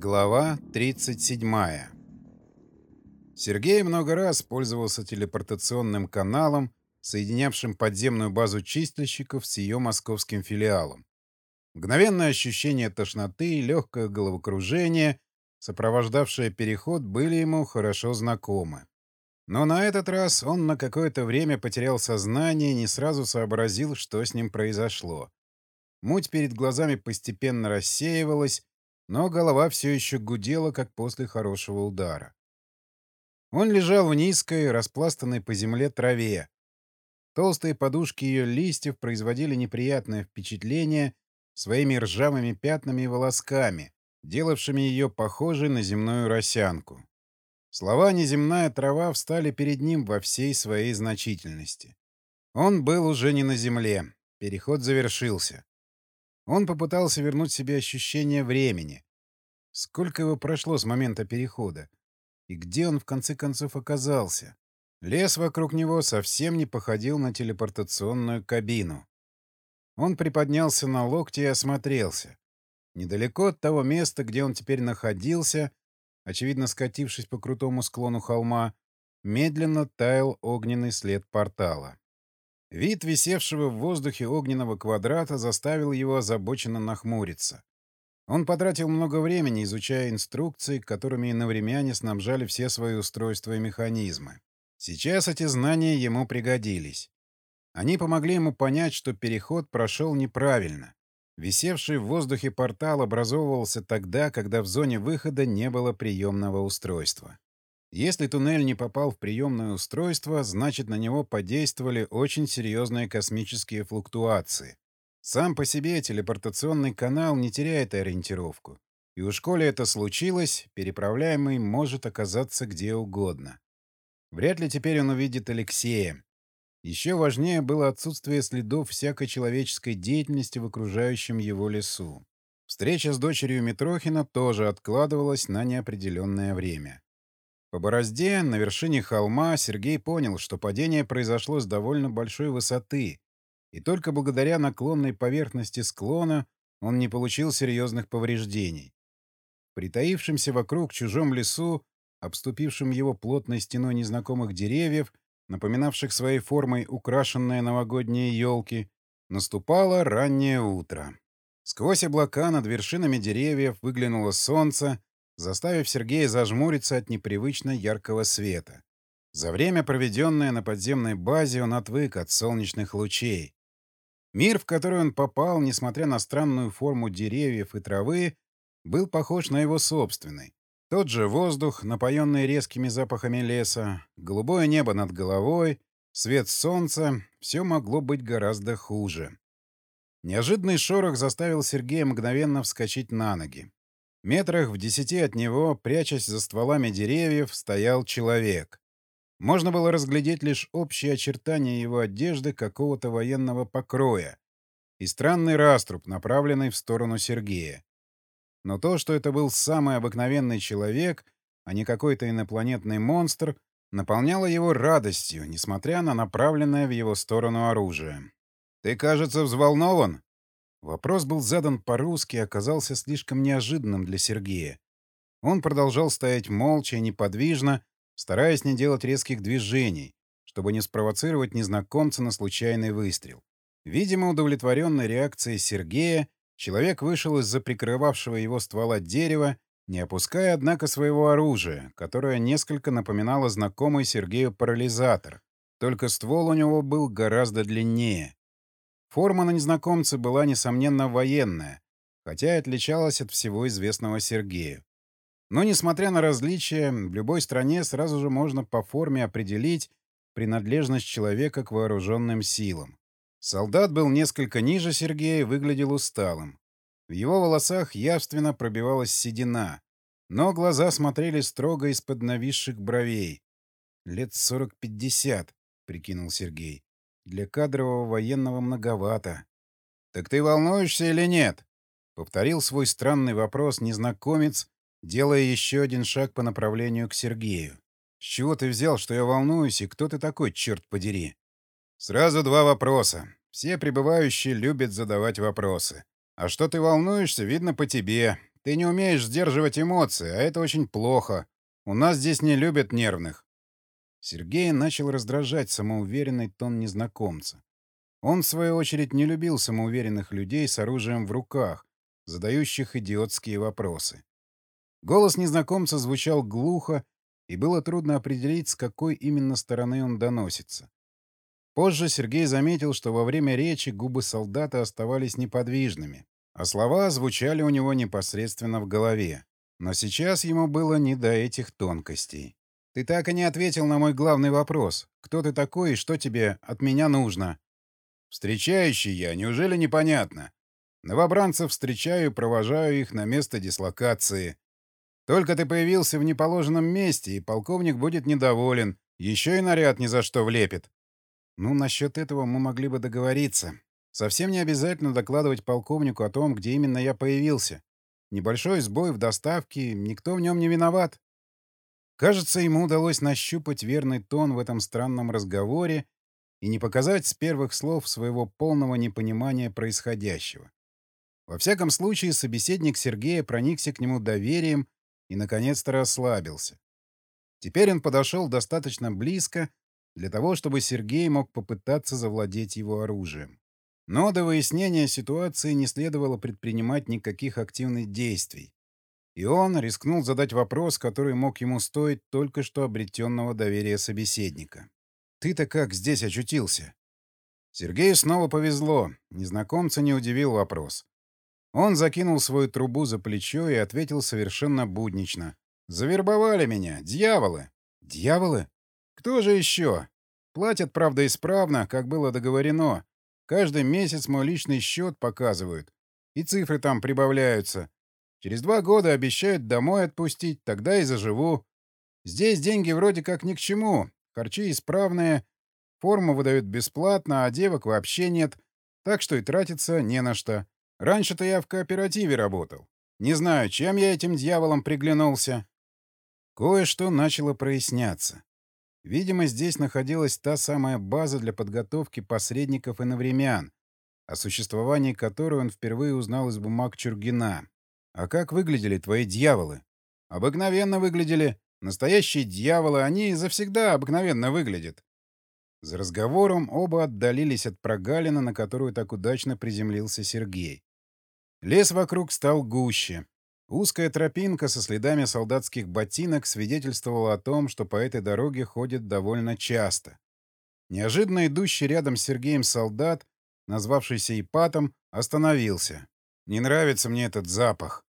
Глава 37. Сергей много раз пользовался телепортационным каналом, соединявшим подземную базу чистильщиков с ее московским филиалом. Мгновенное ощущение тошноты и легкое головокружение, сопровождавшее переход, были ему хорошо знакомы. Но на этот раз он на какое-то время потерял сознание и не сразу сообразил, что с ним произошло. Муть перед глазами постепенно рассеивалась, но голова все еще гудела, как после хорошего удара. Он лежал в низкой, распластанной по земле траве. Толстые подушки ее листьев производили неприятное впечатление своими ржавыми пятнами и волосками, делавшими ее похожей на земную росянку. Слова «неземная трава» встали перед ним во всей своей значительности. Он был уже не на земле. Переход завершился. Он попытался вернуть себе ощущение времени. Сколько его прошло с момента перехода? И где он в конце концов оказался? Лес вокруг него совсем не походил на телепортационную кабину. Он приподнялся на локте и осмотрелся. Недалеко от того места, где он теперь находился, очевидно скатившись по крутому склону холма, медленно таял огненный след портала. Вид висевшего в воздухе огненного квадрата заставил его озабоченно нахмуриться. Он потратил много времени, изучая инструкции, которыми иновремяне снабжали все свои устройства и механизмы. Сейчас эти знания ему пригодились. Они помогли ему понять, что переход прошел неправильно. Висевший в воздухе портал образовывался тогда, когда в зоне выхода не было приемного устройства. Если туннель не попал в приемное устройство, значит, на него подействовали очень серьезные космические флуктуации. Сам по себе телепортационный канал не теряет ориентировку. И уж коли это случилось, переправляемый может оказаться где угодно. Вряд ли теперь он увидит Алексея. Еще важнее было отсутствие следов всякой человеческой деятельности в окружающем его лесу. Встреча с дочерью Митрохина тоже откладывалась на неопределенное время. По борозде на вершине холма Сергей понял, что падение произошло с довольно большой высоты, и только благодаря наклонной поверхности склона он не получил серьезных повреждений. Притаившимся вокруг чужом лесу, обступившим его плотной стеной незнакомых деревьев, напоминавших своей формой украшенные новогодние елки, наступало раннее утро. Сквозь облака над вершинами деревьев выглянуло солнце, заставив Сергея зажмуриться от непривычно яркого света. За время, проведенное на подземной базе, он отвык от солнечных лучей. Мир, в который он попал, несмотря на странную форму деревьев и травы, был похож на его собственный. Тот же воздух, напоенный резкими запахами леса, голубое небо над головой, свет солнца — все могло быть гораздо хуже. Неожиданный шорох заставил Сергея мгновенно вскочить на ноги. Метрах в десяти от него, прячась за стволами деревьев, стоял человек. Можно было разглядеть лишь общие очертания его одежды какого-то военного покроя и странный раструб, направленный в сторону Сергея. Но то, что это был самый обыкновенный человек, а не какой-то инопланетный монстр, наполняло его радостью, несмотря на направленное в его сторону оружие. «Ты, кажется, взволнован?» Вопрос был задан по-русски и оказался слишком неожиданным для Сергея. Он продолжал стоять молча и неподвижно, стараясь не делать резких движений, чтобы не спровоцировать незнакомца на случайный выстрел. Видимо, удовлетворенной реакцией Сергея, человек вышел из-за прикрывавшего его ствола дерева, не опуская, однако, своего оружия, которое несколько напоминало знакомый Сергею парализатор, только ствол у него был гораздо длиннее. Форма на незнакомце была, несомненно, военная, хотя и отличалась от всего известного Сергею. Но, несмотря на различия, в любой стране сразу же можно по форме определить принадлежность человека к вооруженным силам. Солдат был несколько ниже Сергея и выглядел усталым. В его волосах явственно пробивалась седина, но глаза смотрели строго из-под нависших бровей. «Лет сорок-пятьдесят», — прикинул Сергей. Для кадрового военного многовато. «Так ты волнуешься или нет?» — повторил свой странный вопрос незнакомец, делая еще один шаг по направлению к Сергею. «С чего ты взял, что я волнуюсь, и кто ты такой, черт подери?» «Сразу два вопроса. Все прибывающие любят задавать вопросы. А что ты волнуешься, видно по тебе. Ты не умеешь сдерживать эмоции, а это очень плохо. У нас здесь не любят нервных. Сергея начал раздражать самоуверенный тон незнакомца. Он, в свою очередь, не любил самоуверенных людей с оружием в руках, задающих идиотские вопросы. Голос незнакомца звучал глухо, и было трудно определить, с какой именно стороны он доносится. Позже Сергей заметил, что во время речи губы солдата оставались неподвижными, а слова звучали у него непосредственно в голове. Но сейчас ему было не до этих тонкостей. «Ты так и не ответил на мой главный вопрос. Кто ты такой и что тебе от меня нужно?» «Встречающий я, неужели непонятно? Новобранцев встречаю, провожаю их на место дислокации. Только ты появился в неположенном месте, и полковник будет недоволен. Еще и наряд ни за что влепит. Ну, насчет этого мы могли бы договориться. Совсем не обязательно докладывать полковнику о том, где именно я появился. Небольшой сбой в доставке, никто в нем не виноват. Кажется, ему удалось нащупать верный тон в этом странном разговоре и не показать с первых слов своего полного непонимания происходящего. Во всяком случае, собеседник Сергея проникся к нему доверием и, наконец-то, расслабился. Теперь он подошел достаточно близко для того, чтобы Сергей мог попытаться завладеть его оружием. Но до выяснения ситуации не следовало предпринимать никаких активных действий. И он рискнул задать вопрос, который мог ему стоить только что обретенного доверия собеседника. «Ты-то как здесь очутился?» Сергею снова повезло. Незнакомца не удивил вопрос. Он закинул свою трубу за плечо и ответил совершенно буднично. «Завербовали меня. Дьяволы». «Дьяволы? Кто же еще? Платят, правда, исправно, как было договорено. Каждый месяц мой личный счет показывают. И цифры там прибавляются. Через два года обещают домой отпустить, тогда и заживу. Здесь деньги вроде как ни к чему. Харчи исправные, форму выдают бесплатно, а девок вообще нет. Так что и тратиться не на что. Раньше-то я в кооперативе работал. Не знаю, чем я этим дьяволом приглянулся. Кое-что начало проясняться. Видимо, здесь находилась та самая база для подготовки посредников и навремян, о существовании которой он впервые узнал из бумаг Чургина. А как выглядели твои дьяволы? Обыкновенно выглядели. Настоящие дьяволы, они завсегда обыкновенно выглядят. За разговором оба отдалились от прогалины, на которую так удачно приземлился Сергей. Лес вокруг стал гуще. Узкая тропинка со следами солдатских ботинок свидетельствовала о том, что по этой дороге ходят довольно часто. Неожиданно идущий рядом с Сергеем солдат, назвавшийся Ипатом, остановился. «Не нравится мне этот запах».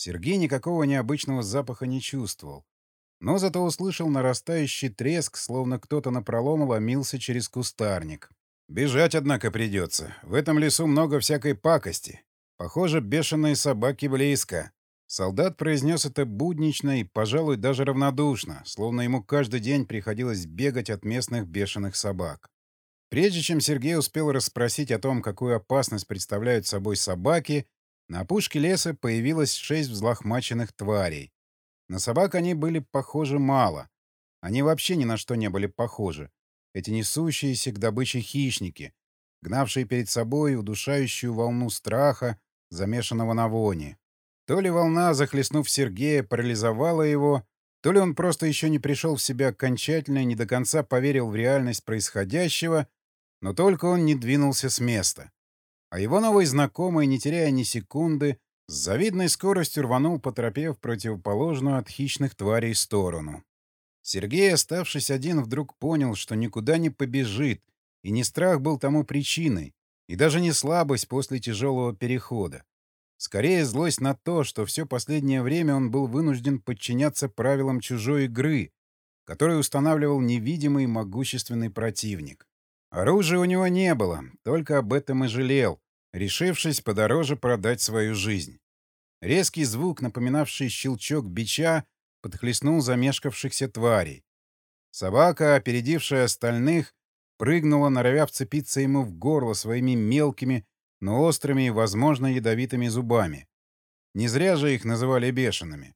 Сергей никакого необычного запаха не чувствовал, но зато услышал нарастающий треск, словно кто-то напролом ломился через кустарник. «Бежать, однако, придется. В этом лесу много всякой пакости. Похоже, бешеные собаки близко. Солдат произнес это буднично и, пожалуй, даже равнодушно, словно ему каждый день приходилось бегать от местных бешеных собак. Прежде чем Сергей успел расспросить о том, какую опасность представляют собой собаки, на опушке леса появилось шесть взлохмаченных тварей. На собак они были похожи мало. Они вообще ни на что не были похожи. Эти несущиеся к добыче хищники, гнавшие перед собой удушающую волну страха, замешанного на воне. То ли волна, захлестнув Сергея, парализовала его, то ли он просто еще не пришел в себя окончательно и не до конца поверил в реальность происходящего, но только он не двинулся с места. А его новый знакомый, не теряя ни секунды, с завидной скоростью рванул по тропе в противоположную от хищных тварей сторону. Сергей, оставшись один, вдруг понял, что никуда не побежит, и не страх был тому причиной, и даже не слабость после тяжелого перехода. Скорее злость на то, что все последнее время он был вынужден подчиняться правилам чужой игры, которую устанавливал невидимый могущественный противник. Оружия у него не было, только об этом и жалел, решившись подороже продать свою жизнь. Резкий звук, напоминавший щелчок бича, подхлестнул замешкавшихся тварей. Собака, опередившая остальных, прыгнула, норовя вцепиться ему в горло своими мелкими, но острыми и, возможно, ядовитыми зубами. Не зря же их называли бешеными.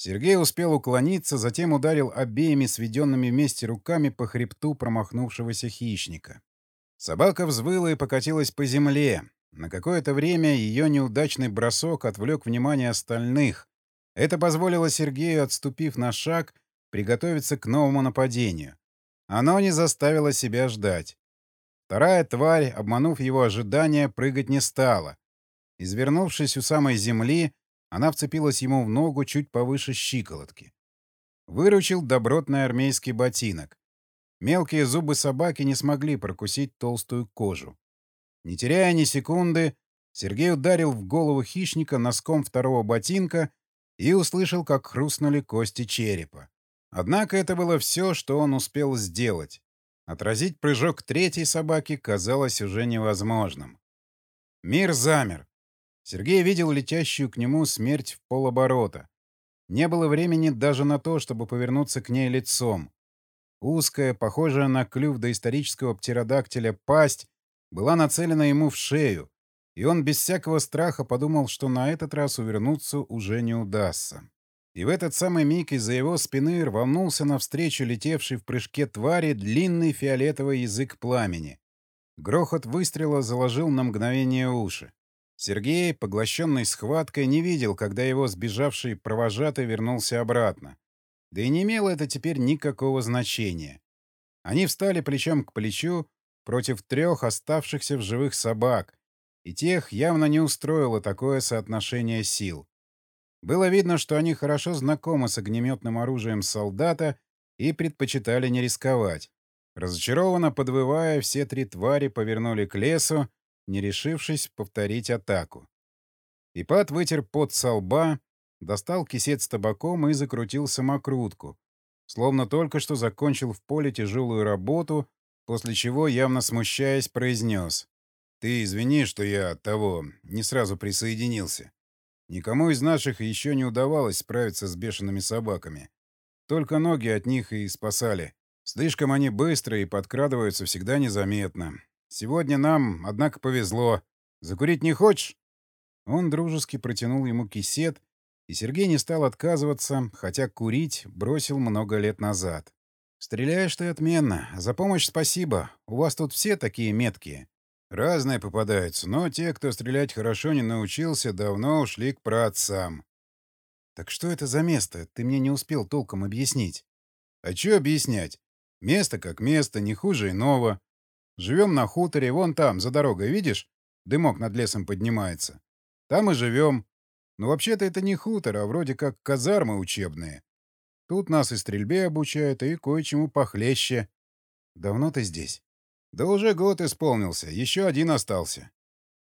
Сергей успел уклониться, затем ударил обеими сведенными вместе руками по хребту промахнувшегося хищника. Собака взвыла и покатилась по земле. На какое-то время ее неудачный бросок отвлек внимание остальных. Это позволило Сергею, отступив на шаг, приготовиться к новому нападению. Оно не заставило себя ждать. Вторая тварь, обманув его ожидания, прыгать не стала. Извернувшись у самой земли, она вцепилась ему в ногу чуть повыше щиколотки. Выручил добротный армейский ботинок. Мелкие зубы собаки не смогли прокусить толстую кожу. Не теряя ни секунды, Сергей ударил в голову хищника носком второго ботинка и услышал, как хрустнули кости черепа. Однако это было все, что он успел сделать. Отразить прыжок третьей собаки казалось уже невозможным. Мир замер. Сергей видел летящую к нему смерть в полоборота. Не было времени даже на то, чтобы повернуться к ней лицом. Узкая, похожая на клюв доисторического птеродактиля пасть была нацелена ему в шею, и он без всякого страха подумал, что на этот раз увернуться уже не удастся. И в этот самый миг из-за его спины рванулся навстречу летевший в прыжке твари длинный фиолетовый язык пламени. Грохот выстрела заложил на мгновение уши. Сергей, поглощенный схваткой, не видел, когда его сбежавший провожатый вернулся обратно. Да и не имело это теперь никакого значения. Они встали плечом к плечу против трех оставшихся в живых собак, и тех явно не устроило такое соотношение сил. Было видно, что они хорошо знакомы с огнеметным оружием солдата и предпочитали не рисковать. Разочарованно подвывая, все три твари повернули к лесу, не решившись повторить атаку. Ипат вытер пот со лба, достал кисет с табаком и закрутил самокрутку, словно только что закончил в поле тяжелую работу, после чего, явно смущаясь, произнес. «Ты извини, что я от того не сразу присоединился. Никому из наших еще не удавалось справиться с бешеными собаками. Только ноги от них и спасали. Слишком они быстрые и подкрадываются всегда незаметно. Сегодня нам, однако, повезло. Закурить не хочешь?» Он дружески протянул ему кисет, и Сергей не стал отказываться, хотя курить бросил много лет назад. «Стреляешь ты отменно. За помощь спасибо. У вас тут все такие меткие. Разные попадаются, но те, кто стрелять хорошо не научился, давно ушли к праотцам». «Так что это за место? Ты мне не успел толком объяснить». «А что объяснять? Место как место, не хуже иного. Живем на хуторе, вон там, за дорогой, видишь? Дымок над лесом поднимается. Там и живем. Но вообще-то это не хутор, а вроде как казармы учебные. Тут нас и стрельбе обучают, и кое-чему похлеще. Давно ты здесь? Да уже год исполнился, еще один остался.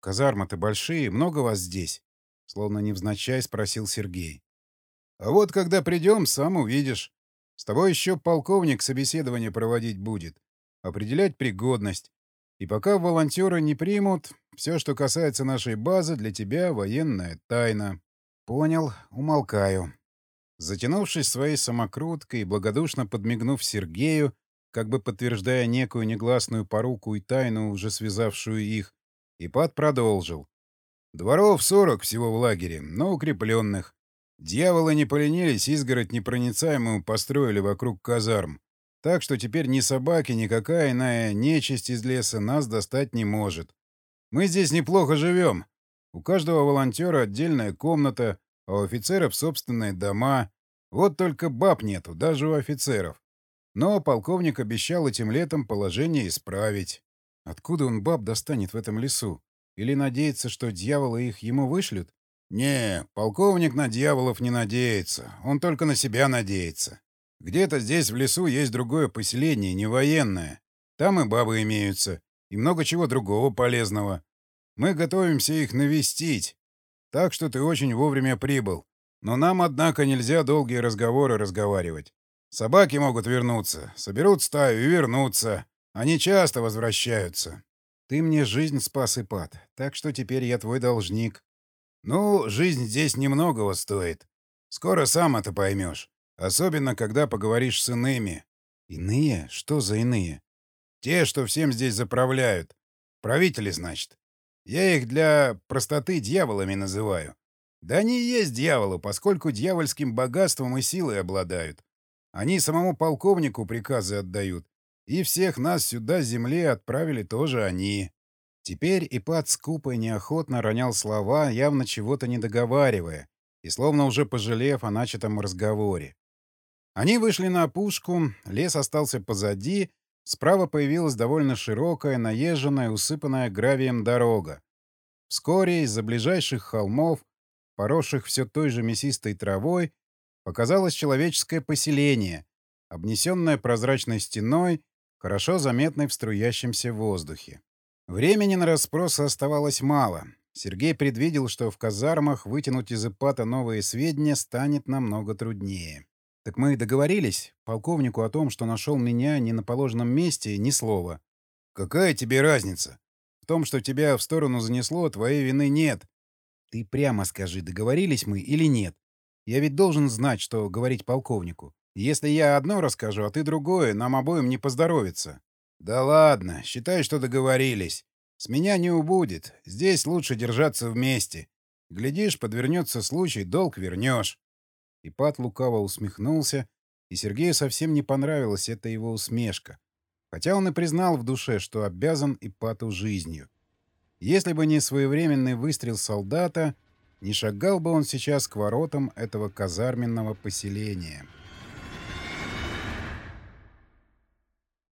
Казармы-то большие, много вас здесь? Словно невзначай спросил Сергей. А вот когда придем, сам увидишь. С тобой еще полковник собеседование проводить будет. Определять пригодность. И пока волонтеры не примут, все, что касается нашей базы, для тебя военная тайна. Понял, умолкаю. Затянувшись своей самокруткой и благодушно подмигнув Сергею, как бы подтверждая некую негласную поруку и тайну, уже связавшую их, Ипат продолжил. «Дворов сорок всего в лагере, но укрепленных. Дьяволы не поленились, изгородь непроницаемую построили вокруг казарм. Так что теперь ни собаки, никакая иная нечисть из леса нас достать не может. Мы здесь неплохо живем. У каждого волонтера отдельная комната, а у офицеров собственные дома. Вот только баб нету, даже у офицеров. Но полковник обещал этим летом положение исправить. Откуда он баб достанет в этом лесу? Или надеется, что дьяволы их ему вышлют? Не, полковник на дьяволов не надеется. Он только на себя надеется. Где-то здесь в лесу есть другое поселение, не военное. Там и бабы имеются, и много чего другого полезного. Мы готовимся их навестить. Так что ты очень вовремя прибыл. Но нам, однако, нельзя долгие разговоры разговаривать. Собаки могут вернуться, соберут стаю и вернуться. Они часто возвращаются. Ты мне жизнь спас, Ипат, так что теперь я твой должник. Ну, жизнь здесь немногого стоит. Скоро сам это поймешь. Особенно, когда поговоришь с иными. Иные? Что за иные? Те, что всем здесь заправляют. Правители, значит. Я их для простоты дьяволами называю. Да они и есть дьяволы, поскольку дьявольским богатством и силой обладают. Они самому полковнику приказы отдают. И всех нас сюда с земли отправили тоже они. Теперь Ипат скупо и неохотно ронял слова, явно чего-то не договаривая, и словно уже пожалев о начатом разговоре. Они вышли на опушку, лес остался позади, справа появилась довольно широкая, наезженная, усыпанная гравием дорога. Вскоре из-за ближайших холмов, поросших все той же мясистой травой, показалось человеческое поселение, обнесенное прозрачной стеной, хорошо заметной в струящемся воздухе. Времени на расспросы оставалось мало. Сергей предвидел, что в казармах вытянуть из Ипата новые сведения станет намного труднее. «Так мы договорились полковнику о том, что нашел меня не на положенном месте, ни слова». «Какая тебе разница? В том, что тебя в сторону занесло, твоей вины нет». «Ты прямо скажи, договорились мы или нет? Я ведь должен знать, что говорить полковнику. Если я одно расскажу, а ты другое, нам обоим не поздоровится». «Да ладно, считай, что договорились. С меня не убудет. Здесь лучше держаться вместе. Глядишь, подвернется случай, долг вернешь». Ипат лукаво усмехнулся, и Сергею совсем не понравилась эта его усмешка. Хотя он и признал в душе, что обязан Ипату жизнью. Если бы не своевременный выстрел солдата, не шагал бы он сейчас к воротам этого казарменного поселения.